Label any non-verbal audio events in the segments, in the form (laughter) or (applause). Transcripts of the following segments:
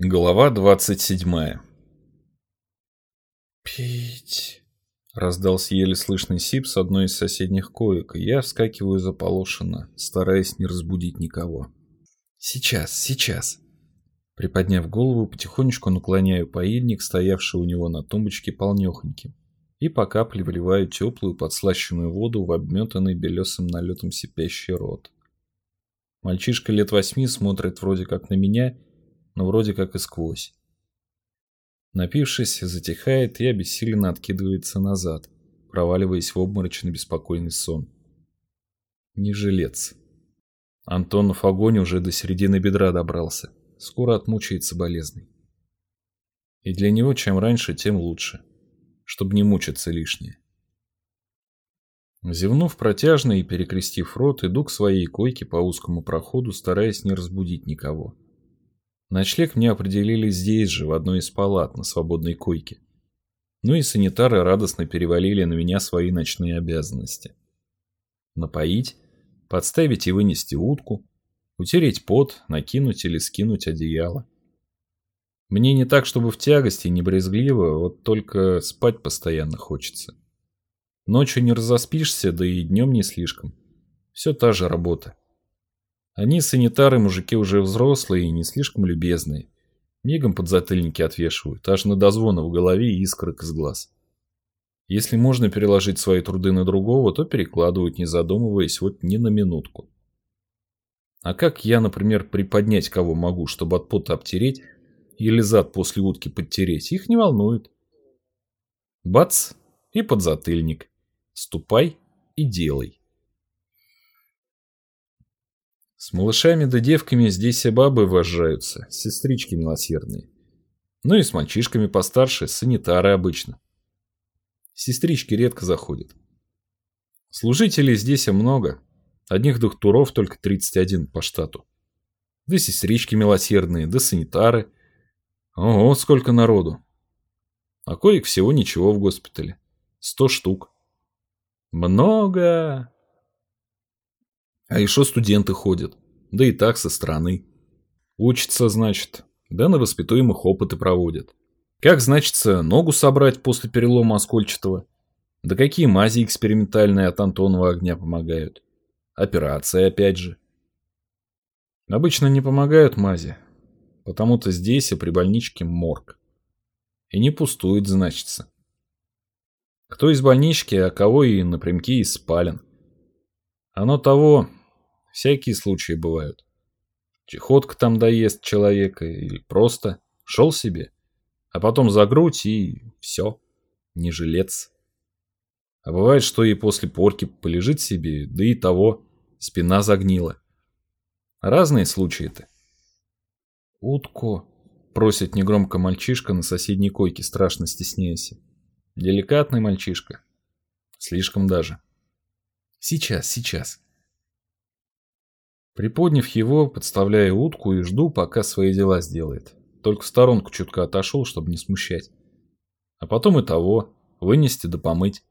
Глава двадцать седьмая «Пить!» — раздался еле слышный сип с одной из соседних коек, и я вскакиваю заполошенно, стараясь не разбудить никого. «Сейчас, сейчас!» Приподняв голову, потихонечку наклоняю поильник, стоявший у него на тумбочке полнехоньким, и по капле вливаю теплую подслащенную воду в обметанный белесым налетом сипящий рот. Мальчишка лет восьми смотрит вроде как на меня — но вроде как и сквозь. Напившись, затихает и обессиленно откидывается назад, проваливаясь в обморочный беспокойный сон. Не жилец. Антонов огонь уже до середины бедра добрался. Скоро отмучается болезный. И для него чем раньше, тем лучше. Чтобы не мучиться лишнее. Зевнув протяжно и перекрестив рот, иду к своей койке по узкому проходу, стараясь не разбудить никого. Ночлег мне определили здесь же, в одной из палат, на свободной койке. Ну и санитары радостно перевалили на меня свои ночные обязанности. Напоить, подставить и вынести утку, утереть пот, накинуть или скинуть одеяло. Мне не так, чтобы в тягости, не брезгливо, вот только спать постоянно хочется. Ночью не разоспишься, да и днем не слишком. Все та же работа. Они, санитары, мужики уже взрослые и не слишком любезные. Мигом подзатыльники отвешивают, аж на дозвона в голове и искрок из глаз. Если можно переложить свои труды на другого, то перекладывают, не задумываясь вот ни на минутку. А как я, например, приподнять кого могу, чтобы от пота обтереть или зад после утки подтереть, их не волнует. Бац, и подзатыльник. Ступай и делай. С малышами да девками здесь все бабы вожжаются, сестрички милосердные. Ну и с мальчишками постарше, санитары обычно. Сестрички редко заходят. Служителей здесь много. Одних докторов только 31 по штату. Да сестрички милосердные, да санитары. Ого, сколько народу. А коек всего ничего в госпитале. Сто штук. Много. А еще студенты ходят, да и так со стороны. Учатся, значит, да на воспитуемых опыты проводят. Как, значится, ногу собрать после перелома оскольчатого? Да какие мази экспериментальные от Антонова огня помогают? Операции опять же. Обычно не помогают мази, потому-то здесь и при больничке морг. И не пустует, значится. Кто из больнички, а кого и напрямки из спален. Оно того, Всякие случаи бывают. Чехотка там доест человека или просто шел себе, а потом за грудь и все, не жилец. А бывает, что и после порки полежит себе, да и того, спина загнила. Разные случаи-то. «Утку», — просит негромко мальчишка на соседней койке, страшно стесняясь. Деликатный мальчишка. Слишком даже. «Сейчас, сейчас», Приподняв его, подставляя утку и жду, пока свои дела сделает. Только в сторонку чутка отошел, чтобы не смущать. А потом и того, вынести да помыть.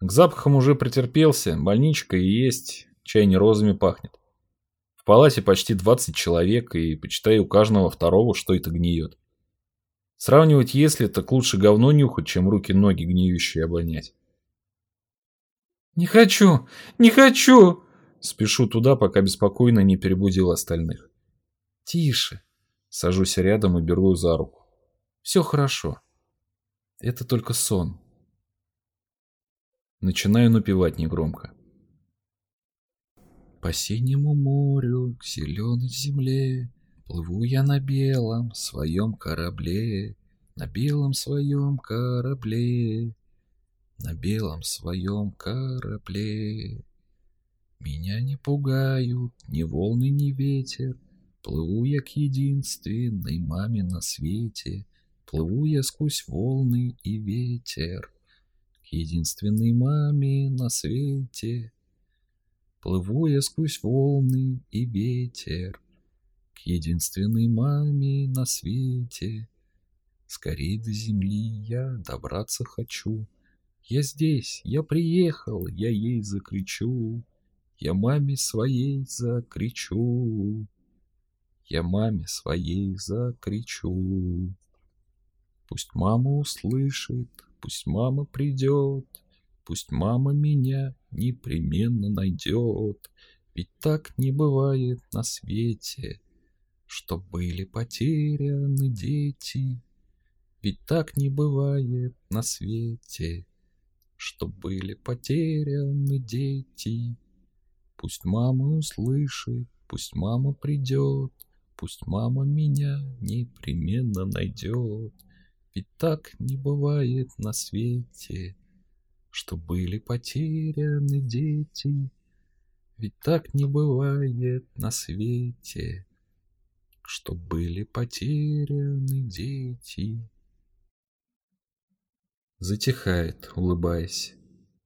К запахам уже претерпелся, больничка и есть, чай не розами пахнет. В палате почти 20 человек, и почитай у каждого второго что это гниет. Сравнивать если, так лучше говно нюхать, чем руки-ноги гниющие обонять. «Не хочу! Не хочу!» Спешу туда, пока беспокойно не перебудил остальных. Тише. Сажусь рядом и беру за руку. Все хорошо. Это только сон. Начинаю напевать негромко. По синему морю, к зеленой земле, Плыву я на белом своем корабле, На белом своем корабле, На белом своем корабле. Меня не пугают ни волны, ни ветер. Плыву я к единственной маме на свете. Плыву я сквозь волны и ветер. К единственной маме на свете. Плыву я сквозь волны и ветер. К единственной маме на свете. Скорей до земли я добраться хочу. Я здесь, я приехал, я ей закричу я маме своей закричу. я маме своей закричу. Пусть мама услышит, пусть мама придет, Пусть мама меня непременно найдет. Ведь так не бывает на свете, Что были потеряны дети. Ведь так не бывает на свете, Что были потеряны дети. Пусть мама услышит, пусть мама придет, Пусть мама меня непременно найдет. Ведь так не бывает на свете, что были потеряны дети. Ведь так не бывает на свете, что были потеряны дети. Затихает, улыбаясь,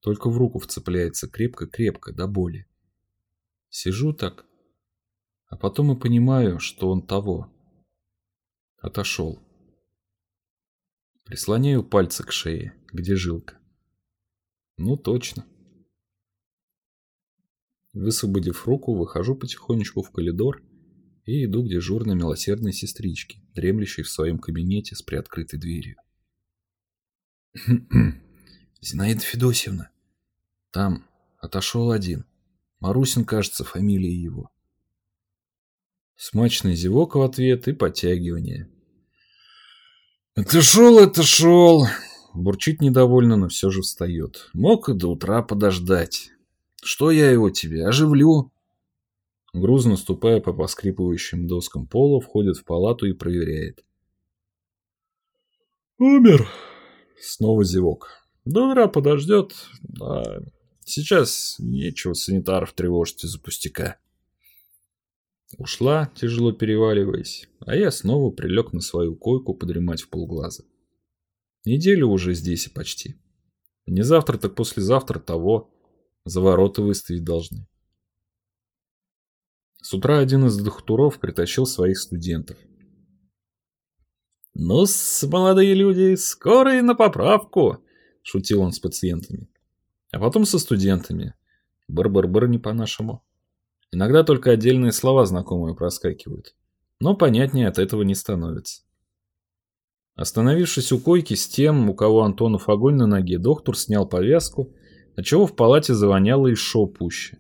только в руку вцепляется крепко-крепко до боли. Сижу так, а потом и понимаю, что он того. Отошел. Прислоняю пальцы к шее, где жилка. Ну, точно. Высвободив руку, выхожу потихонечку в коридор и иду к дежурной милосердной сестричке, дремлющей в своем кабинете с приоткрытой дверью. (clears throat) «Зинаида Федосевна, там отошел один. Марусин, кажется, фамилия его». Смачный зевок в ответ и подтягивание. «Отошел, отошел!» бурчит недовольно, но все же встает. Мог и до утра подождать. Что я его тебе, оживлю? Грузно ступая по поскрипывающим доскам пола, входит в палату и проверяет. Умер. Снова зевок. До утра подождет. А сейчас нечего санитаров тревожить из-за пустяка. Ушла, тяжело переваливаясь, а я снова прилег на свою койку подремать в полглаза. Неделю уже здесь и почти. Не завтра, так послезавтра того. За ворота выставить должны. С утра один из докторов притащил своих студентов. ну молодые люди, скоро и на поправку!» — шутил он с пациентами. А потом со студентами. Бар-бар-бар не по-нашему. Иногда только отдельные слова знакомые проскакивают. Но понятнее от этого не становится. Остановившись у койки с тем, у кого Антонов огонь на ноге, доктор снял повязку, отчего в палате завоняло еще пуще.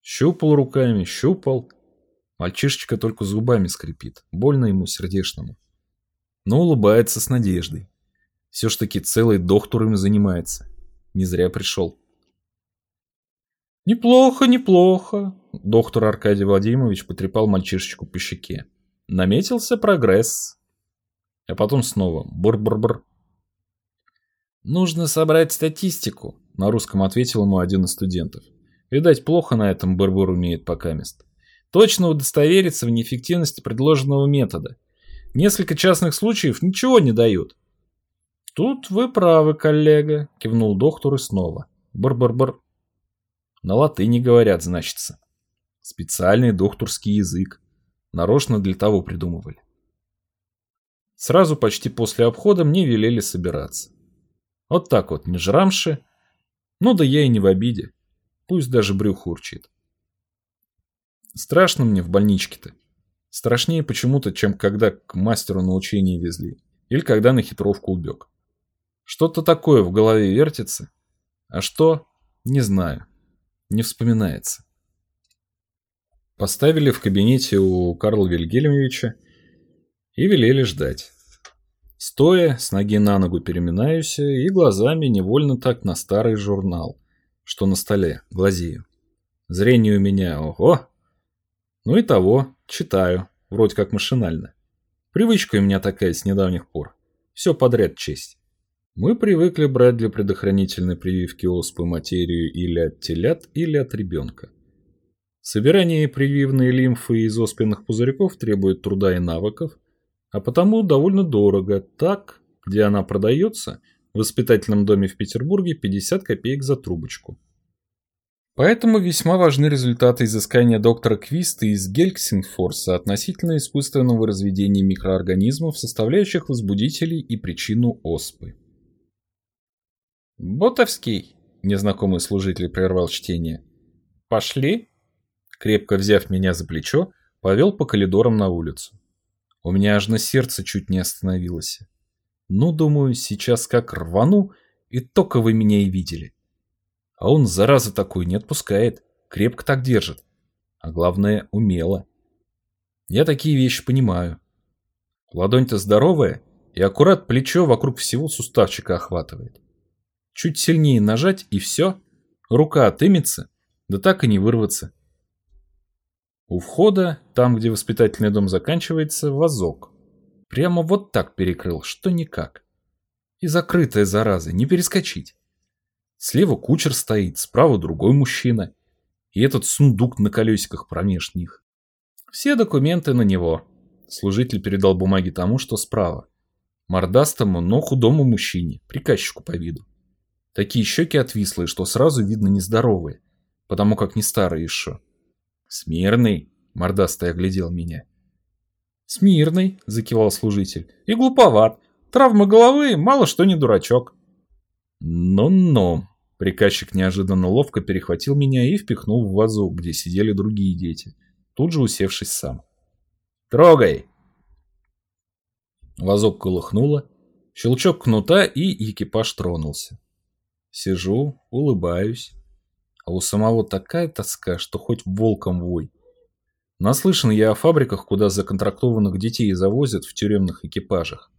Щупал руками, щупал. Мальчишечка только зубами скрипит, больно ему сердечному. Но улыбается с надеждой. Все ж таки целый доктор им занимается. Не зря пришел. «Неплохо, неплохо», — доктор Аркадий Владимирович потрепал мальчишечку по щеке. «Наметился прогресс». А потом снова бр-бр-бр. «Нужно собрать статистику», — на русском ответил ему один из студентов. Видать, плохо на этом бр-бр умеет покамест. Точно удостовериться в неэффективности предложенного метода. Несколько частных случаев ничего не дают. «Тут вы правы, коллега», — кивнул доктор и снова. Бр-бр-бр. На латыни говорят, значится. Специальный докторский язык. Нарочно для того придумывали. Сразу почти после обхода мне велели собираться. Вот так вот, не жрамши. Ну да я и не в обиде. Пусть даже брюх урчит. Страшно мне в больничке-то. Страшнее почему-то, чем когда к мастеру на учение везли. Или когда на хитровку убег. Что-то такое в голове вертится. А что? Не знаю. Не вспоминается. Поставили в кабинете у Карла Вильгельмовича и велели ждать. Стоя, с ноги на ногу переминаюсь и глазами невольно так на старый журнал, что на столе, глазею. Зрение у меня, ого! Ну и того, читаю, вроде как машинально. Привычка у меня такая с недавних пор. Все подряд честь. Мы привыкли брать для предохранительной прививки оспы материю или от телят, или от ребенка. Собирание прививной лимфы из оспенных пузырьков требует труда и навыков, а потому довольно дорого. Так, где она продается, в воспитательном доме в Петербурге 50 копеек за трубочку. Поэтому весьма важны результаты изыскания доктора Квиста из Гельксингфорса относительно искусственного разведения микроорганизмов, составляющих возбудителей и причину оспы. «Ботовский», — незнакомый служитель прервал чтение, — «пошли?» Крепко взяв меня за плечо, Повел по коридорам на улицу. У меня аж на сердце чуть не остановилось. Ну, думаю, сейчас как рвану, и только вы меня и видели. А он, зараза такой, не отпускает, крепко так держит. А главное, умело. Я такие вещи понимаю. Ладонь-то здоровая, и аккурат плечо вокруг всего суставчика охватывает. Чуть сильнее нажать, и все. Рука отымется, да так и не вырваться. У входа, там, где воспитательный дом заканчивается, вазок. Прямо вот так перекрыл, что никак. И закрытая зараза, не перескочить. Слева кучер стоит, справа другой мужчина. И этот сундук на колесиках промеж них. Все документы на него. Служитель передал бумаги тому, что справа. Мордастому, но худому мужчине, приказчику по виду. Такие щеки отвислые, что сразу видно нездоровые, потому как не старые еще. «Смирный», — мордастый оглядел меня. «Смирный», — закивал служитель, — «и глуповат. Травма головы, мало что не дурачок». «Ну-ну», — приказчик неожиданно ловко перехватил меня и впихнул в вазу, где сидели другие дети, тут же усевшись сам. «Трогай!» Вазок колыхнуло, щелчок кнута, и экипаж тронулся. Сижу, улыбаюсь. А у самого такая тоска, что хоть волком вой. Наслышан я о фабриках, куда законтрактованных детей завозят в тюремных экипажах.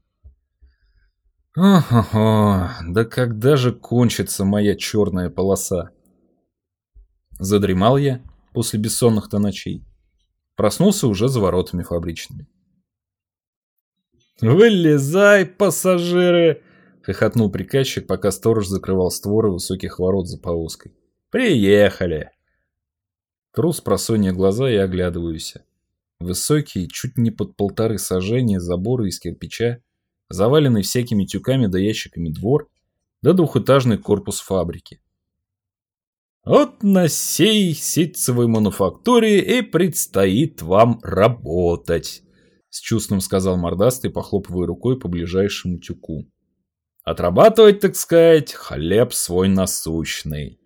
Ох-охо, да когда же кончится моя черная полоса? Задремал я после бессонных-то ночей. Проснулся уже за воротами фабричными. «Вылезай, пассажиры!» — хохотнул приказчик, пока сторож закрывал створы высоких ворот за повозкой. «Приехали!» Тру с просонья глаза и оглядываюсь. Высокие, чуть не под полторы сажения заборы из кирпича, заваленный всякими тюками да ящиками двор, да двухэтажный корпус фабрики. Вот на сей ситцевой мануфактуре и предстоит вам работать, с чувством сказал мордастый, похлопывая рукой по ближайшему тюку. Отрабатывать, так сказать, хлеб свой насущный.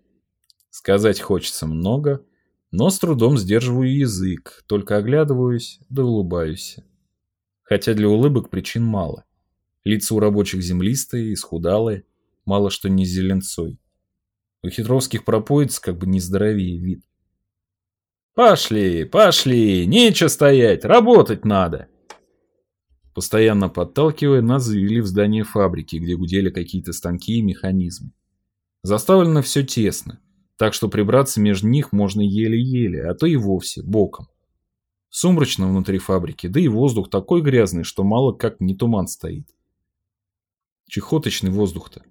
Сказать хочется много, но с трудом сдерживаю язык, только оглядываюсь да улыбаюсь. Хотя для улыбок причин мало. Лица у рабочих землистые, исхудалые, мало что не зеленцой. У хитровских пропоиц как бы нездоровее вид. «Пошли, пошли, нечего стоять, работать надо!» Постоянно подталкивая, нас завели в здание фабрики, где гудели какие-то станки и механизмы. Заставлено все тесно, так что прибраться между них можно еле-еле, а то и вовсе, боком. Сумрачно внутри фабрики, да и воздух такой грязный, что мало как не туман стоит. Чехоточный воздух-то.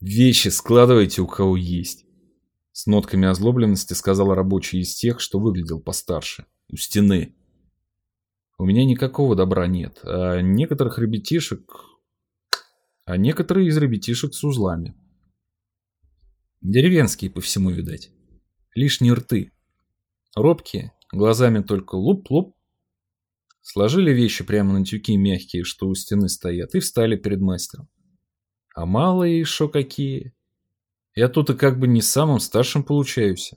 «Вещи складывайте у кого есть», — с нотками озлобленности сказал рабочий из тех, что выглядел постарше. «У стены». У меня никакого добра нет, а некоторых ребятишек... А некоторые из ребятишек с узлами. Деревенские по всему, видать. Лишние рты. Робкие, глазами только луп-луп. Сложили вещи прямо на тюки мягкие, что у стены стоят, и встали перед мастером. А малые еще какие. Я тут и как бы не самым старшим получаюсь.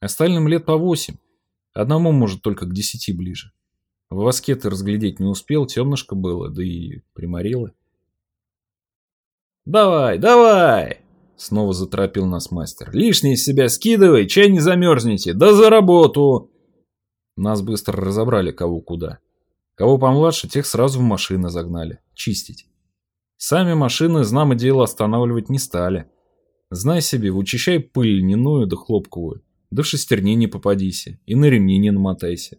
Остальным лет по восемь. Одному, может, только к десяти ближе. В воске ты разглядеть не успел, темнышко было, да и приморило. «Давай, давай!» Снова заторопил нас мастер. «Лишнее из себя скидывай, чай не замерзнете, да за работу!» Нас быстро разобрали кого куда. Кого помладше, тех сразу в машины загнали. Чистить. Сами машины, знамо дело, останавливать не стали. Знай себе, вычищай пыль льняную да хлопковую. Да в шестерни не попадися, и на ремни не намотайся.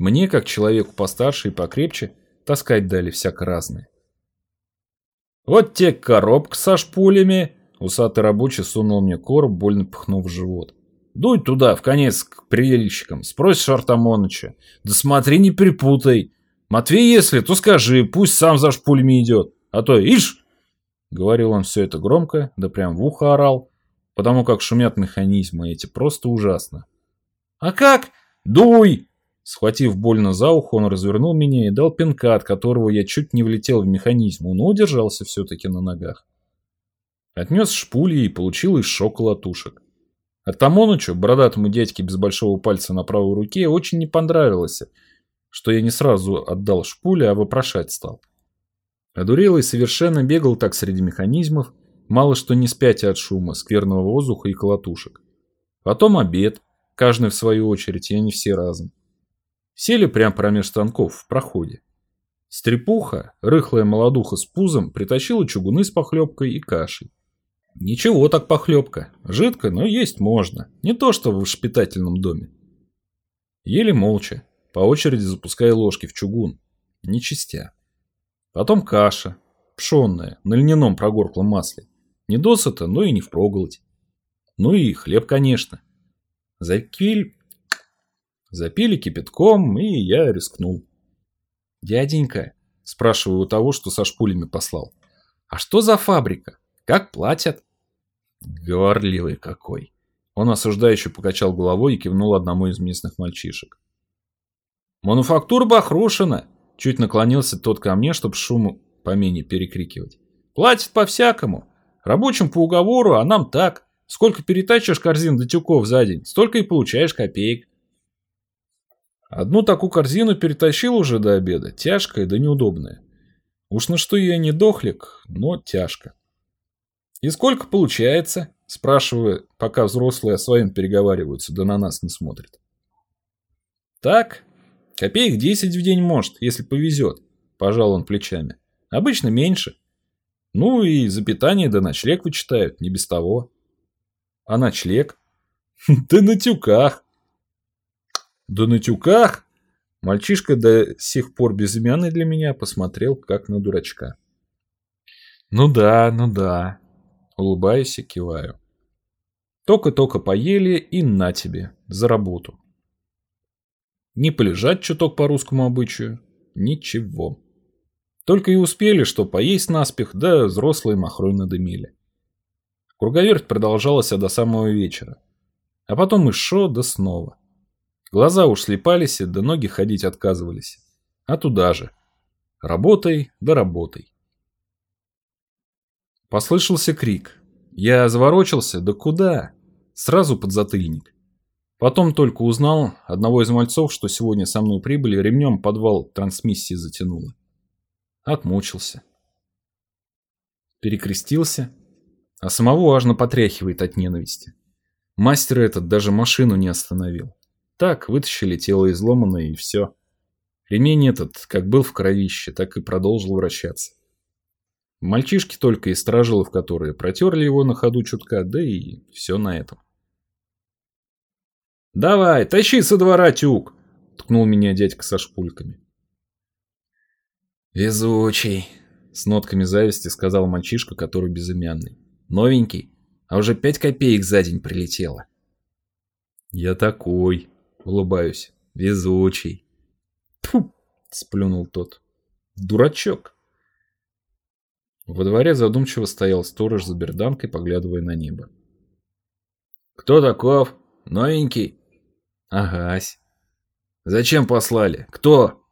Мне, как человеку постарше и покрепче, таскать дали всяко разное. «Вот те коробка со шпулями!» Усатый рабочий сунул мне короб, больно пыхнув в живот. «Дуй туда, в конец, к приличикам, спросишь Артамоныча. Да смотри, не перепутай. Матвей, если, то скажи, пусть сам за шпулями идет. А то, ишь!» Говорил он все это громко, да прям в ухо орал, потому как шумят механизмы эти просто ужасно. «А как? Дуй!» Схватив больно за ухо, он развернул меня и дал пинка, от которого я чуть не влетел в механизм, но удержался все-таки на ногах. Отнес шпули и получил из шока латушек. А бородатому дядьке без большого пальца на правой руке, очень не понравилось, что я не сразу отдал шпуле, а вопрошать стал. Одурелый совершенно бегал так среди механизмов, мало что не спятя от шума, скверного воздуха и колотушек. Потом обед, каждый в свою очередь, и они все разом. Сели прямо промеж станков в проходе. Стрепуха, рыхлая молодуха с пузом, притащила чугуны с похлебкой и кашей. Ничего так похлебка. Жидко, но есть можно. Не то, что в воспитательном доме. Ели молча, по очереди запуская ложки в чугун. Не чистя. Потом каша, пшенная, на льняном прогорклом масле. Не досыта, но и не впроголодь. Ну и хлеб, конечно. Запиль... Запили кипятком, и я рискнул. «Дяденька», — спрашиваю у того, что со шпулями послал, — «а что за фабрика? Как платят?» Говорливый какой. Он осуждающе покачал головой и кивнул одному из местных мальчишек. «Мануфактура Бахрушина!» Чуть наклонился тот ко мне, чтобы шуму помене перекрикивать. «Платят по-всякому. Рабочим по уговору, а нам так. Сколько перетачиваешь корзин до тюков за день, столько и получаешь копеек. Одну такую корзину перетащил уже до обеда, тяжкая да неудобная. Уж на что я не дохлик, но тяжко. «И сколько получается?» – спрашиваю, пока взрослые о своем переговариваются, да на нас не смотрят. «Так, копеек 10 в день может, если повезет», – пожал он плечами. «Обычно меньше. Ну и за питание да ночлег вычитают, не без того». «А ночлег?» «Да на тюках». «Да на тюках?» Мальчишка до сих пор безымянный для меня посмотрел, как на дурачка. «Ну да, ну да», Улыбаюсь и киваю. Только-только поели и на тебе, за работу. Не полежать чуток по русскому обычаю, ничего. Только и успели, что поесть наспех, да взрослые махрой надымили. Круговерть продолжалась до самого вечера. А потом и шо, да снова. Глаза уж слепались, да ноги ходить отказывались. А туда же. Работай, да работай. Послышался крик. Я заворочился, да куда? Сразу под затыльник. Потом только узнал одного из мальцов, что сегодня со мной прибыли, ремнем подвал трансмиссии затянуло. Отмучился. Перекрестился, а самого аж потряхивает от ненависти. Мастер этот даже машину не остановил. Так, вытащили тело изломанное и все. Ремень этот, как был в кровище, так и продолжил вращаться. Мальчишки только и сторожилов, которые протерли его на ходу чутка, да и все на этом. «Давай, тащи со двора тюк!» — ткнул меня дядька со шпульками. «Везучий!» — с нотками зависти сказал мальчишка, который безымянный. «Новенький, а уже пять копеек за день прилетело». «Я такой!» — улыбаюсь. «Везучий!» «Тьфу!» — сплюнул тот. «Дурачок!» Во дворе задумчиво стоял сторож за берданкой, поглядывая на небо. «Кто таков? Новенький?» «Агась». «Зачем послали? Кто?»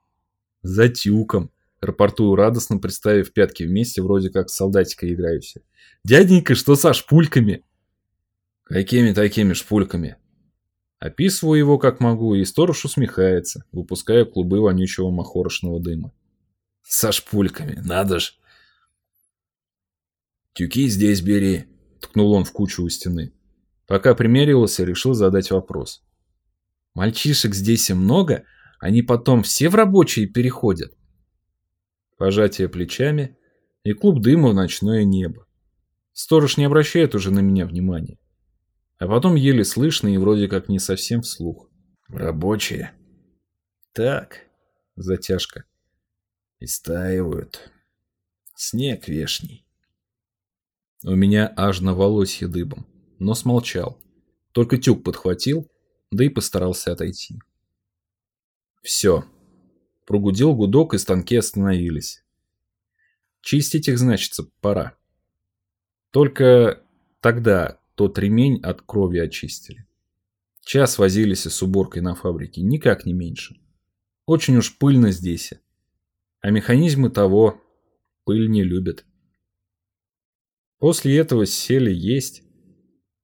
«За тюком», — рапортую радостно, представив пятки вместе, вроде как солдатика играюсь. «Дяденька, что со шпульками?» «Какими такими шпульками?» Описываю его как могу, и сторож усмехается, выпуская клубы вонючего махорошного дыма. «Со шпульками, надо ж!» «Тюки здесь бери», — ткнул он в кучу у стены. Пока примеривался, решил задать вопрос. «Мальчишек здесь и много, они потом все в рабочие переходят». Пожатие плечами и клуб дыма в ночное небо. Сторож не обращает уже на меня внимания. А потом еле слышно и вроде как не совсем вслух. «Рабочие?» «Так», — затяжка. «Истаивают. Снег вешний». У меня аж на волосье дыбом, но смолчал. Только тюк подхватил, да и постарался отойти. Все. Прогудел гудок, и станки остановились. Чистить их, значится, пора. Только тогда тот ремень от крови очистили. Час возились с уборкой на фабрике, никак не меньше. Очень уж пыльно здесь. А механизмы того пыль не любят. После этого сели есть.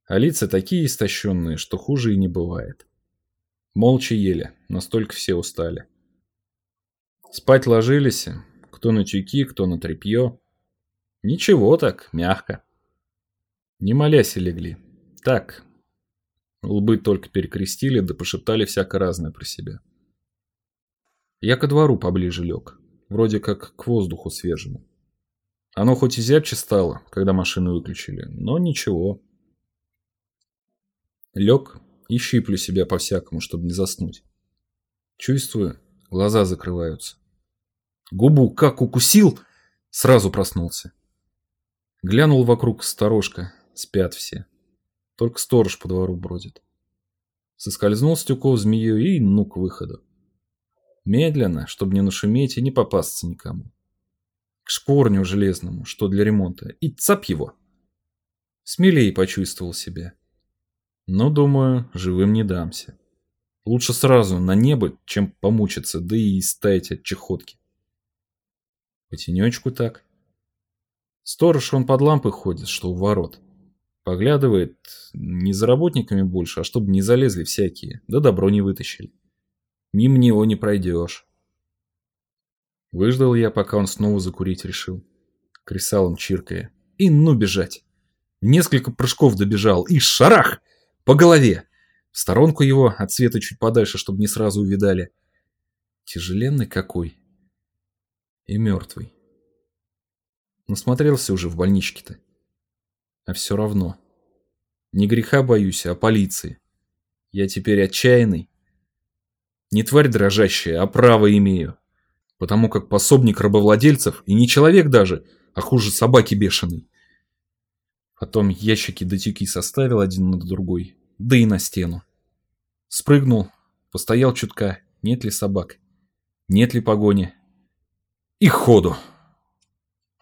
А лица такие истощенные, что хуже и не бывает. Молча ели, настолько все устали. Спать ложились, кто на тюки, кто на тряпье. Ничего так, мягко. Не молясь и легли. Так. Лбы только перекрестили, да пошептали всяко разное про себя. Я ко двору поближе лег, вроде как к воздуху свежему. Оно хоть и зябче стало, когда машину выключили, но ничего. Лег и щиплю себя по-всякому, чтобы не заснуть. Чувствую, глаза закрываются. Губу как укусил, сразу проснулся. Глянул вокруг сторожка, спят все. Только сторож по двору бродит. Соскользнул с тюков змеей и ну к выходу. Медленно, чтобы не нашуметь и не попасться никому. К шпорню железному, что для ремонта, и цап его. Смелее почувствовал себя. Но, думаю, живым не дамся. Лучше сразу на небо, чем помучиться, да и стаять от чехотки. По тенечку так. Сторож он под лампой ходит, что у ворот. Поглядывает не за работниками больше, а чтобы не залезли всякие, да добро не вытащили. Мимо него не пройдешь. Выждал я, пока он снова закурить решил. Кресалом чиркая. И ну бежать. Несколько прыжков добежал, и шарах! По голове! В сторонку его, от света чуть подальше, чтобы не сразу увидали. Тяжеленный какой. И мертвый. Насмотрелся уже в больничке-то. А все равно. Не греха боюсь, а полиции. Я теперь отчаянный. Не тварь дрожащая, а право имею. Потому как пособник рабовладельцев и не человек даже, а хуже собаки бешеный. Потом ящики до тюки составил один на другой, да и на стену. Спрыгнул, постоял чутка, нет ли собак, нет ли погони. И ходу.